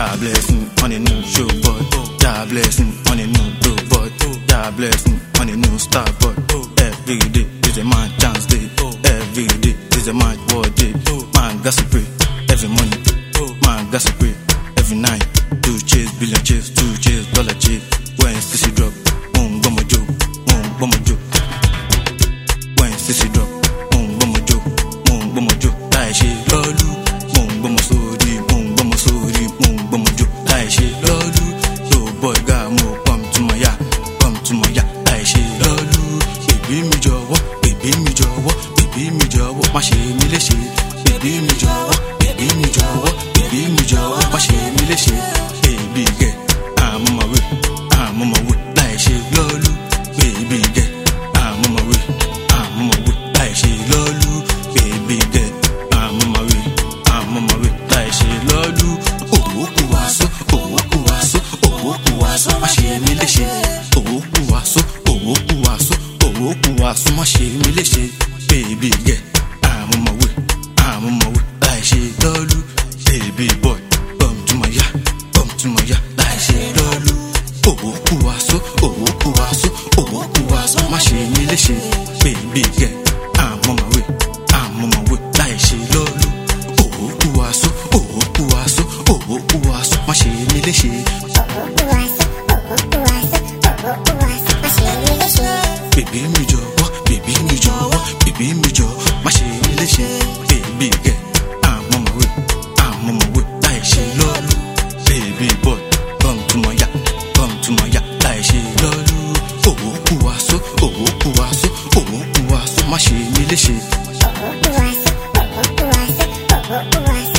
God bless me on a new show, boy. God bless me on a new dough, boy. God bless me on a new star, boy. Every day is a man chance day. Every day is a man war day. Man, gossip pray every morning. Man, gossip pray every night. Two chase, billion chase, two chase, dollar chase. When sissy drop, boom not a my joke, won't go joke. When sissy drop. mi jọ̀wọ́ bèbí mi jọ̀wọ́ bèbí mi jọ̀wọ́ má ṣe mi léṣe bèbí mi jọ̀wọ́ bèbí mi jọ̀wọ́ bèbí mi jọ̀wọ́ má ṣe mi léṣe bèbí gẹ̀ àmọ́mọ̀wé àmọ́mọ̀wé láì ṣe lọ́ọ́lù bèbí gẹ̀ àmọ́mọ̀wé àmọ́mọ̀wé láì ṣe lọ́ọ́lù bèbí gẹ̀ àmọ́mọ̀wé àmọ́mọ̀wé láì ṣe lọ́ọ́lù òwò kù wá só òwò kù wá só òwò kù wá só má ṣe mi léṣe òkun wa súnmọ́ ṣe mí léṣe bèbí gẹ̀ àwọn ọmọwé àwọn ọmọwé láìṣe lọ́lú bèbí boy bọ̀mùtúmọ̀yá bọ̀mùtúmọ̀yá láìṣe lọ́lú òkun wa sọ òkun wa sọ òkun wa súnmọ́ ṣe mí léṣe bèbí gẹ̀ àwọn ọmọwé àwọn ọmọwé láìṣe lọ́lú òkun wa sọ òkun wa sọ òkun wa súnmọ́ ṣe mí léṣe. òkun wa sọ òkun wa sọ òkun wa súnmọ́ ṣe mí léṣe bèbí mi jọ̀wọ́ bèbí mi jọ̀wọ́ bèbí mi jọ̀wọ́ má ṣe mí léṣe bèbí gẹ̀ àmọ́mọ̀wé àmọ́mọ̀wé láì ṣe lọ́lú bèbí boy bọ́m túmọ̀ yá bọ́m túmọ̀ yá láì ṣe lọ́lú òwò kú wa só òwò kú wa só òwò kú wa só má ṣe mí léṣe. òwò kú wa só òwò kú wa só òwò kú wa só.